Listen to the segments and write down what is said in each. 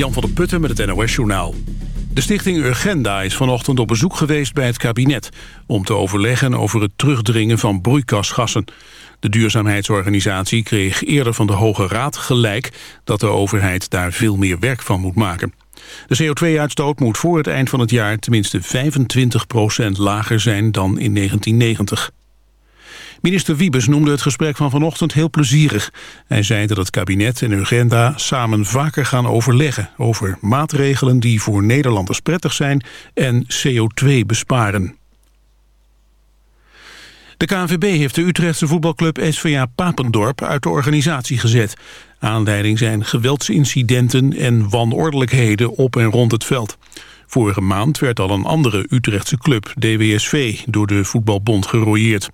Jan van der Putten met het NOS-journaal. De stichting Urgenda is vanochtend op bezoek geweest bij het kabinet... om te overleggen over het terugdringen van broeikasgassen. De duurzaamheidsorganisatie kreeg eerder van de Hoge Raad gelijk... dat de overheid daar veel meer werk van moet maken. De CO2-uitstoot moet voor het eind van het jaar tenminste 25% lager zijn dan in 1990. Minister Wiebes noemde het gesprek van vanochtend heel plezierig. Hij zei dat het kabinet en Urgenda samen vaker gaan overleggen... over maatregelen die voor Nederlanders prettig zijn en CO2 besparen. De KNVB heeft de Utrechtse voetbalclub SVA Papendorp uit de organisatie gezet. Aanleiding zijn geweldsincidenten en wanordelijkheden op en rond het veld. Vorige maand werd al een andere Utrechtse club, DWSV, door de voetbalbond gerooieerd.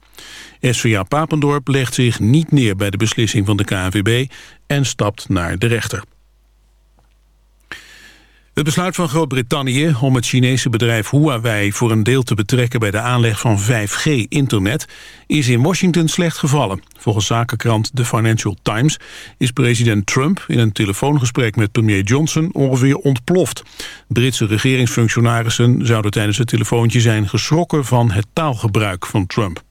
SVA Papendorp legt zich niet neer bij de beslissing van de KNVB en stapt naar de rechter. Het besluit van Groot-Brittannië om het Chinese bedrijf Huawei voor een deel te betrekken bij de aanleg van 5G-internet is in Washington slecht gevallen. Volgens zakenkrant The Financial Times is president Trump in een telefoongesprek met premier Johnson ongeveer ontploft. Britse regeringsfunctionarissen zouden tijdens het telefoontje zijn geschrokken van het taalgebruik van Trump.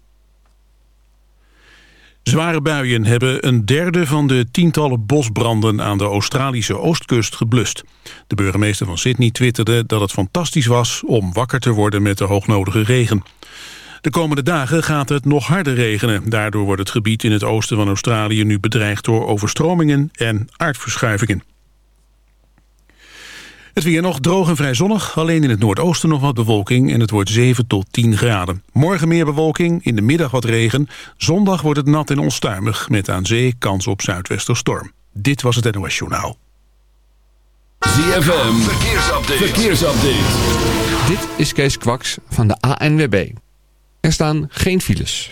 Zware buien hebben een derde van de tientallen bosbranden aan de Australische oostkust geblust. De burgemeester van Sydney twitterde dat het fantastisch was om wakker te worden met de hoognodige regen. De komende dagen gaat het nog harder regenen. Daardoor wordt het gebied in het oosten van Australië nu bedreigd door overstromingen en aardverschuivingen. Het weer nog droog en vrij zonnig. Alleen in het noordoosten nog wat bewolking en het wordt 7 tot 10 graden. Morgen meer bewolking, in de middag wat regen. Zondag wordt het nat en onstuimig met aan zee kans op zuidwesterstorm. Dit was het NOS Journaal. ZFM, verkeersupdate. verkeersupdate. Dit is Kees Kwaks van de ANWB. Er staan geen files.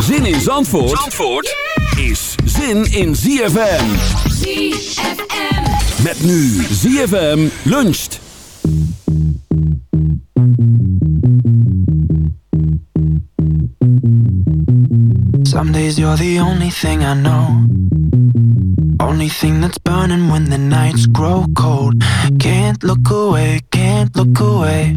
Zin in Zandvoort, Zandvoort is zin in ZFM. ZFM. Met nu ZFM luncht. Some days you're the only thing I know. Only thing that's burning when the nights grow cold. Can't look away, can't look away.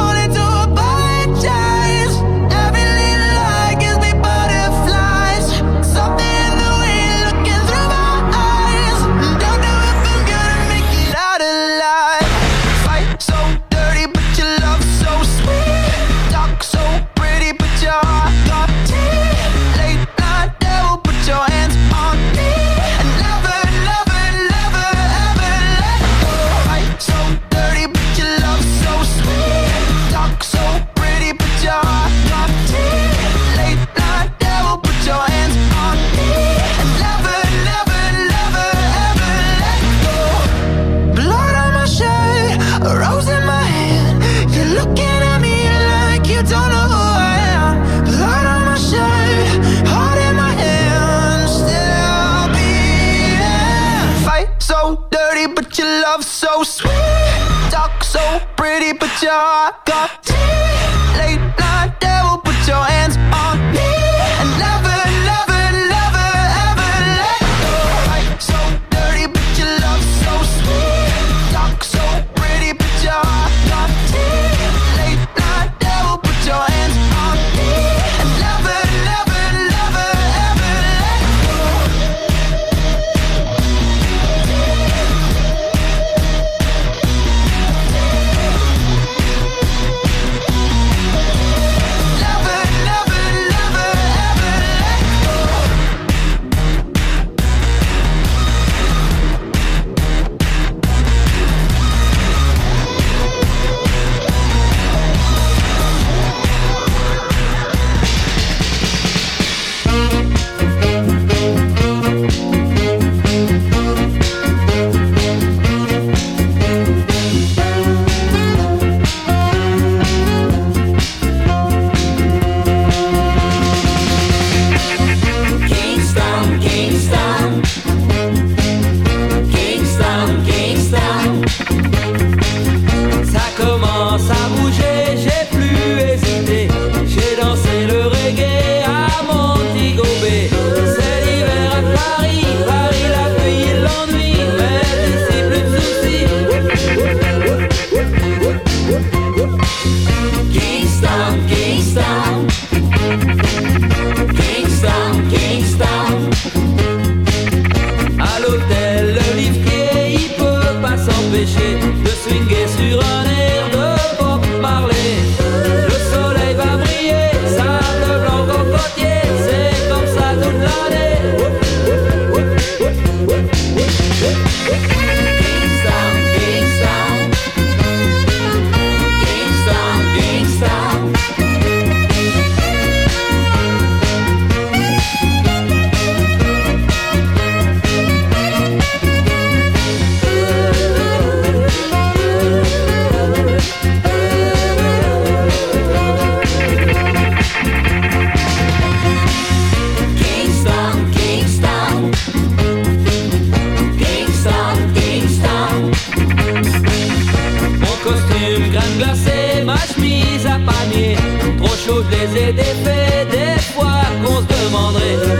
toutes les idées fait des fois qu'on se demanderait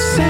say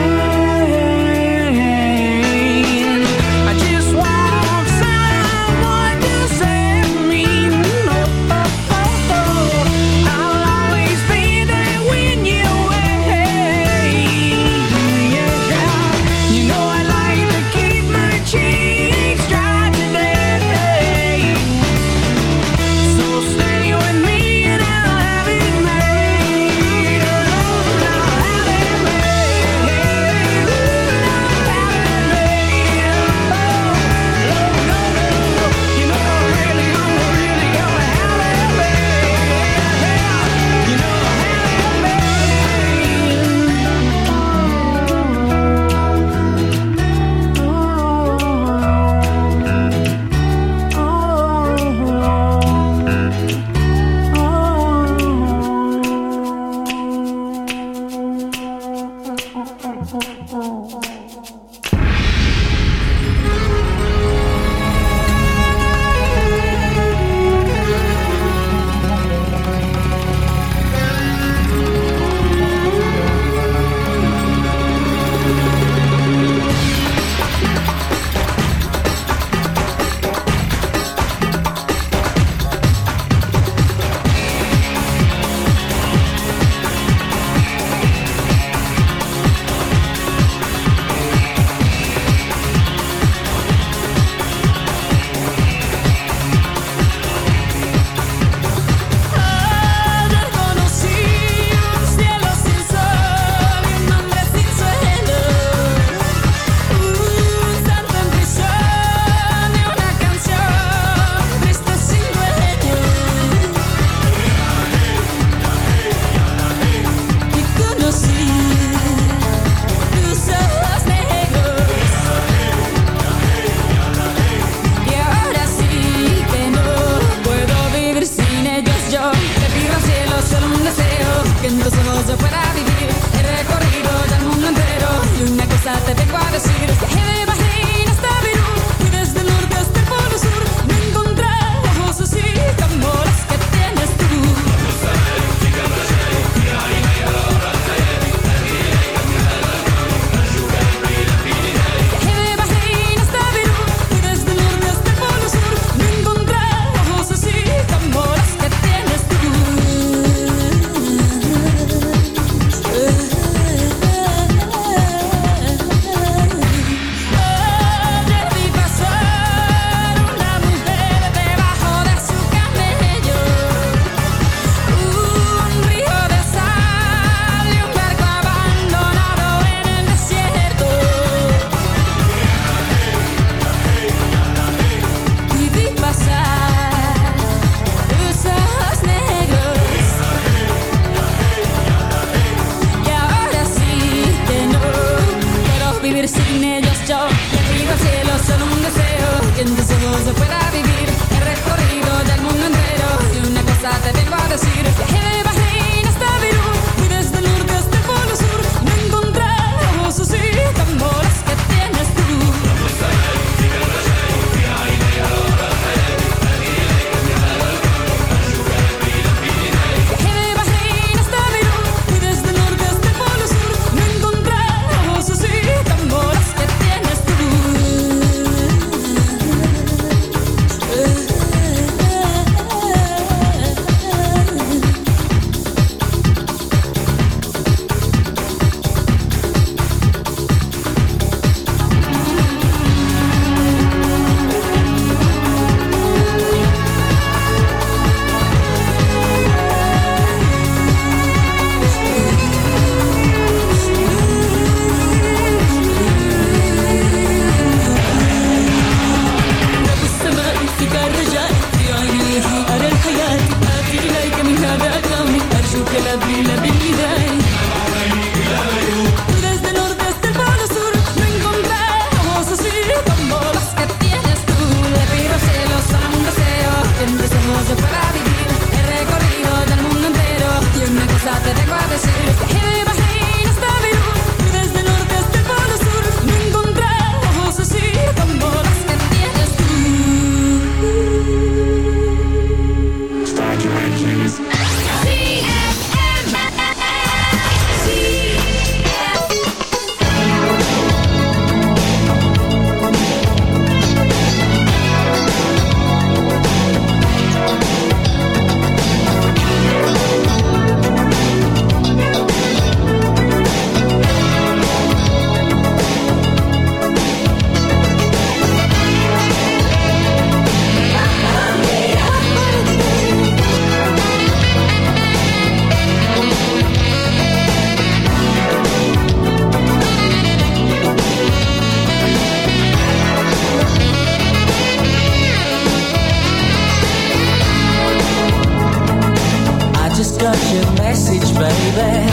got your message, baby.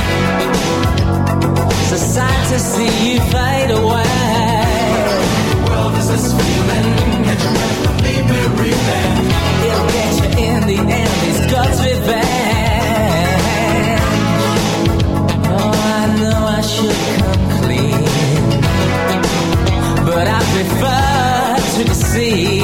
So sad to see you fade away. The world is this feeling. Get your breath, leave me breathing. It'll get you in the end. These God's revenge. Oh, I know I should come clean, but I prefer to deceive.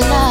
bailar.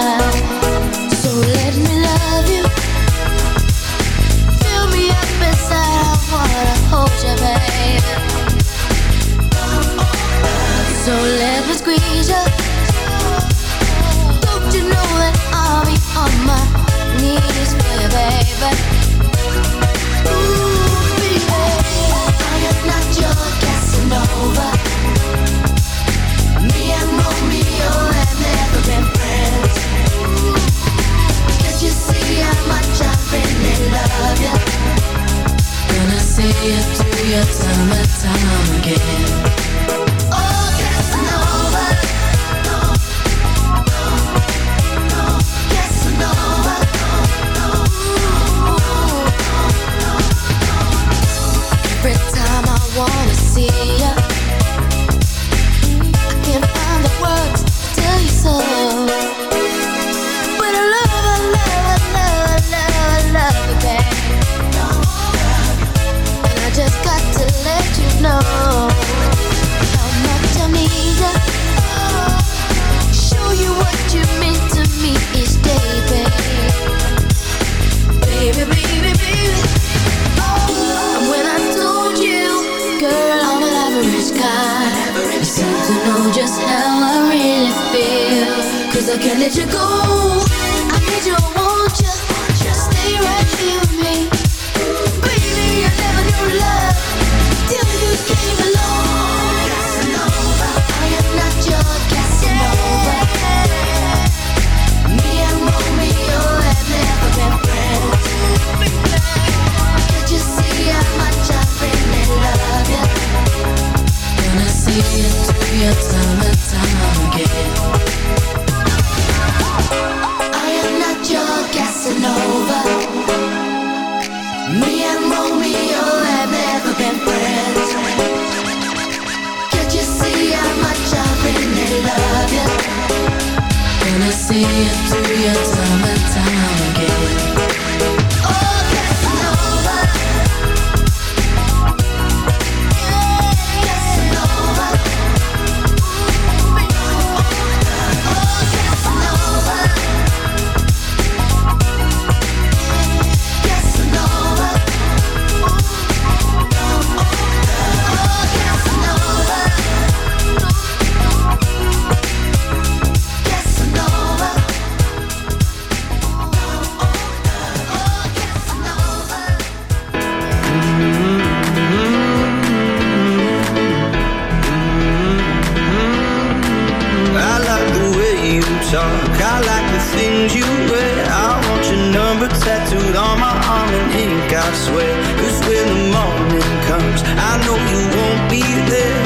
I swear. Cause when the morning comes, I know you won't be there.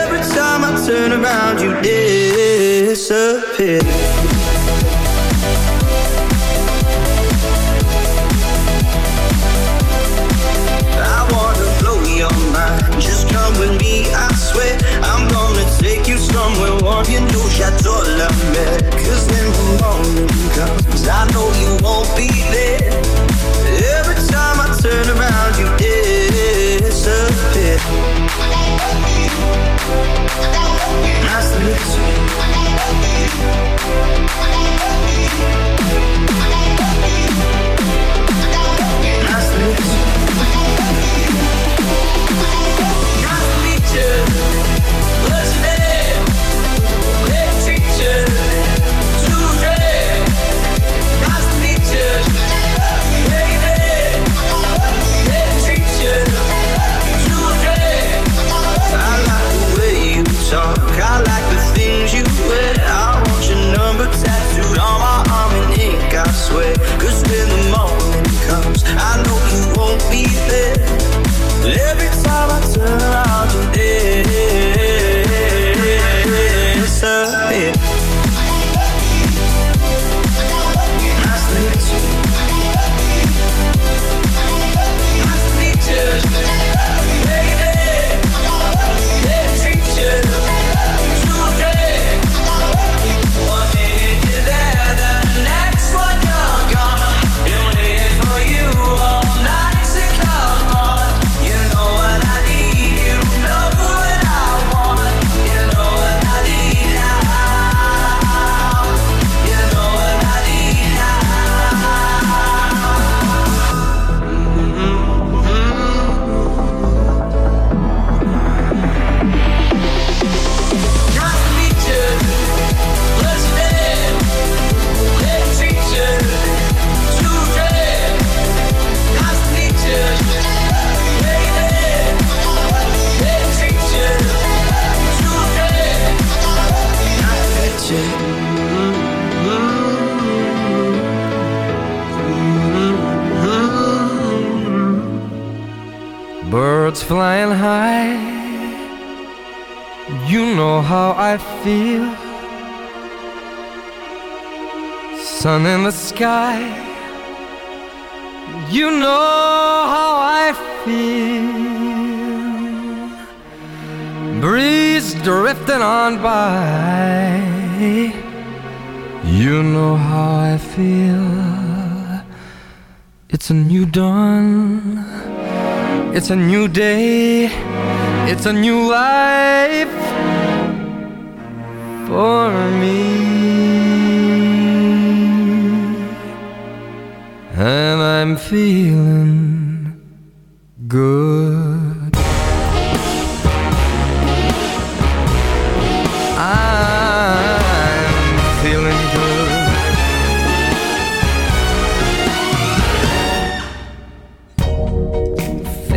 Every time I turn around, you disappear. I wanna blow your mind. Just come with me, I swear. I'm gonna take you somewhere Cause when the morning comes, I know you won't be there. Jackson.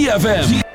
ZFM.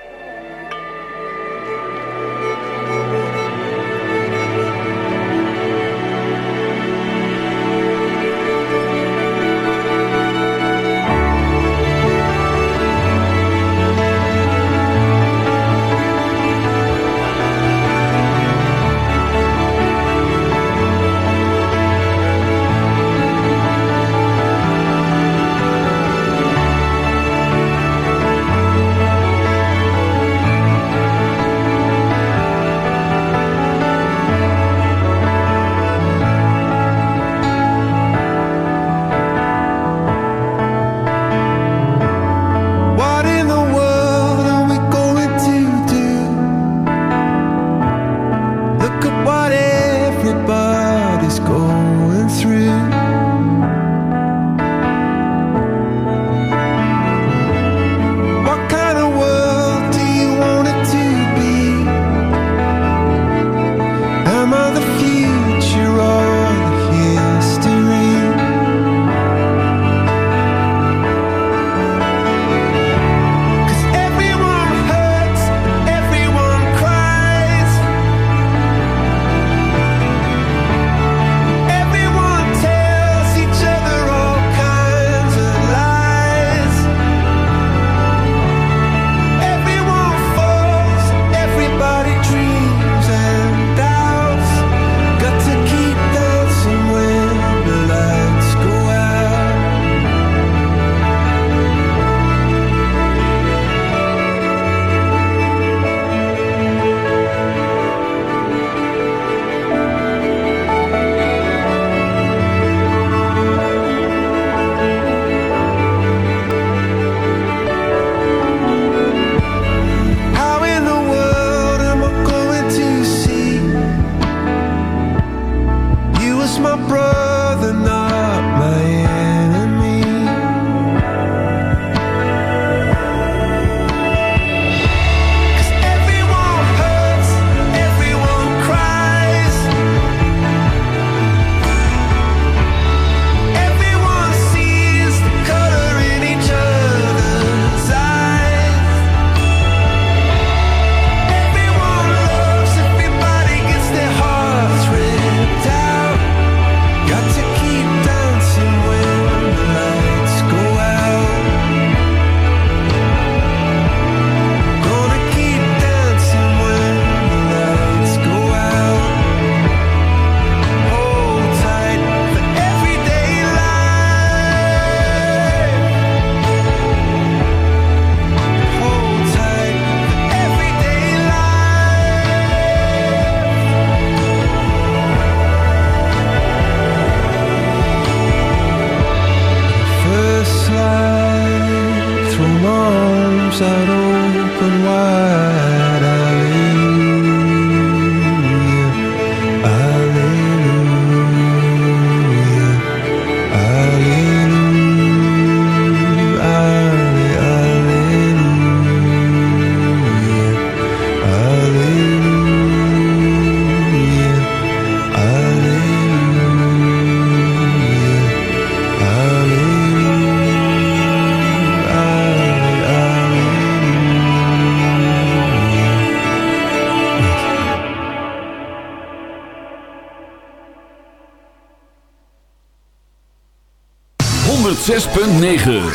106.9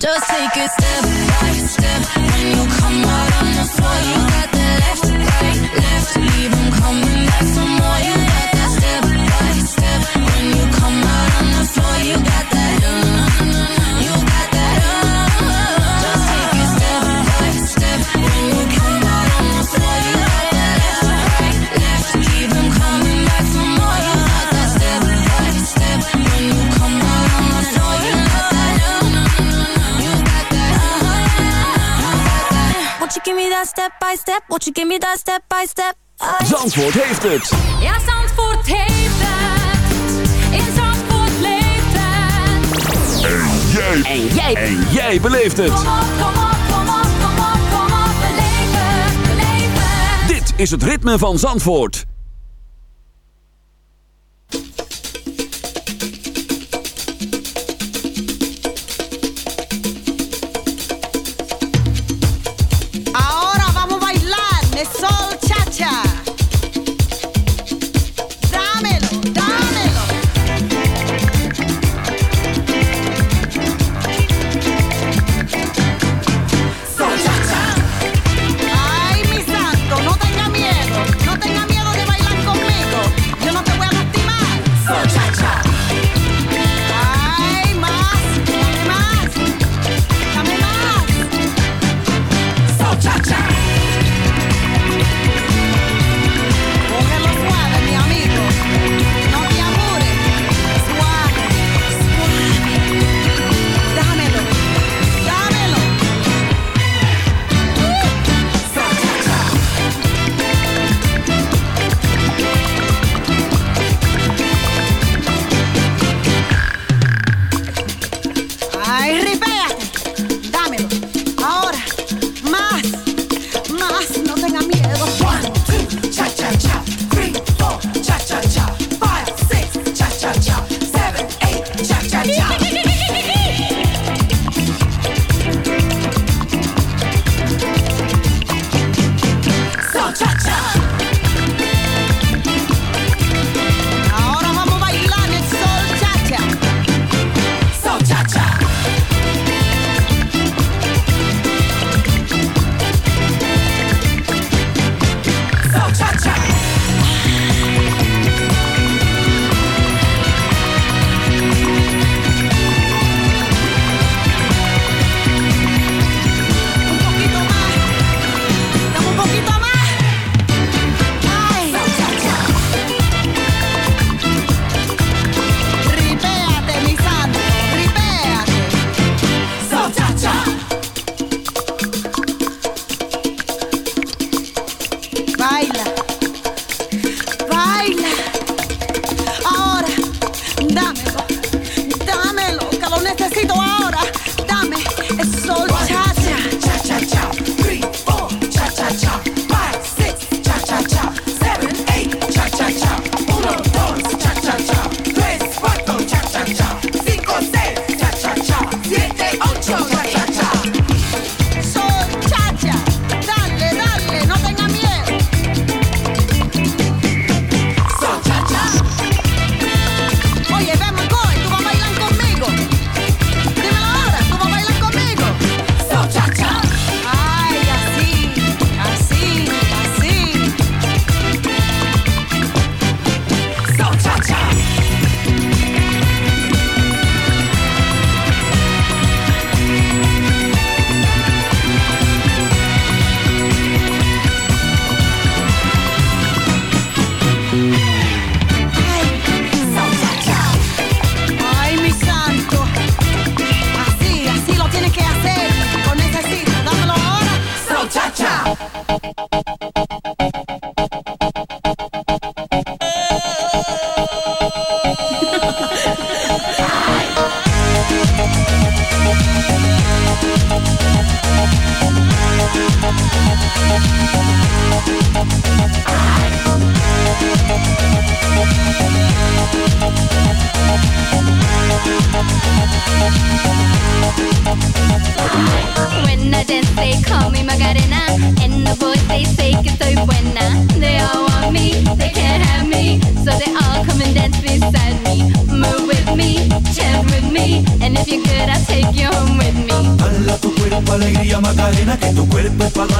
Just take a step. that step by step? Won't you give me that step by step? I... Zandvoort heeft het. Ja, Zandvoort heeft het. In Zandvoort leeft het. En jij. En jij. En jij beleeft het. Kom op, kom op, kom op, kom op, kom op. Beleef het. Dit is het ritme van Zandvoort.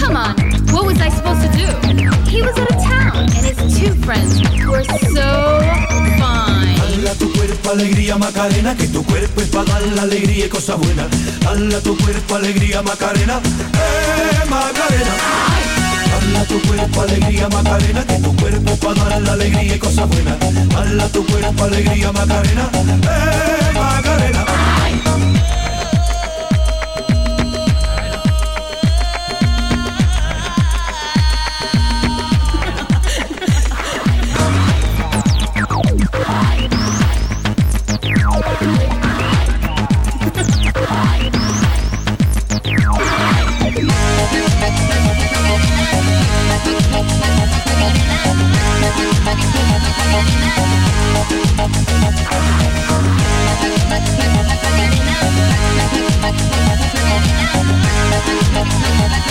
come on, what was I supposed to do? He was out of town, and his two friends were so fine. Tu cuerpo alegría Macarena, que tu cuerpo es para dar la alegría y cosas buenas. Hala tu cuerpo alegría Macarena, eh Macarena. Tu cuerpo alegría Macarena, que tu cuerpo dar la alegría y tu cuerpo alegría Macarena, eh Macarena.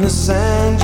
the sand